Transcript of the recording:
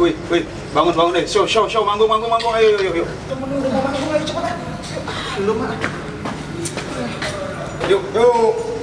Wih, bangun bangun deh. Show show show manggung manggung manggung. Ayo ayo ayo. Temen lu udah mau manggung ayo cepetan. Lu mah. Yuk yuk.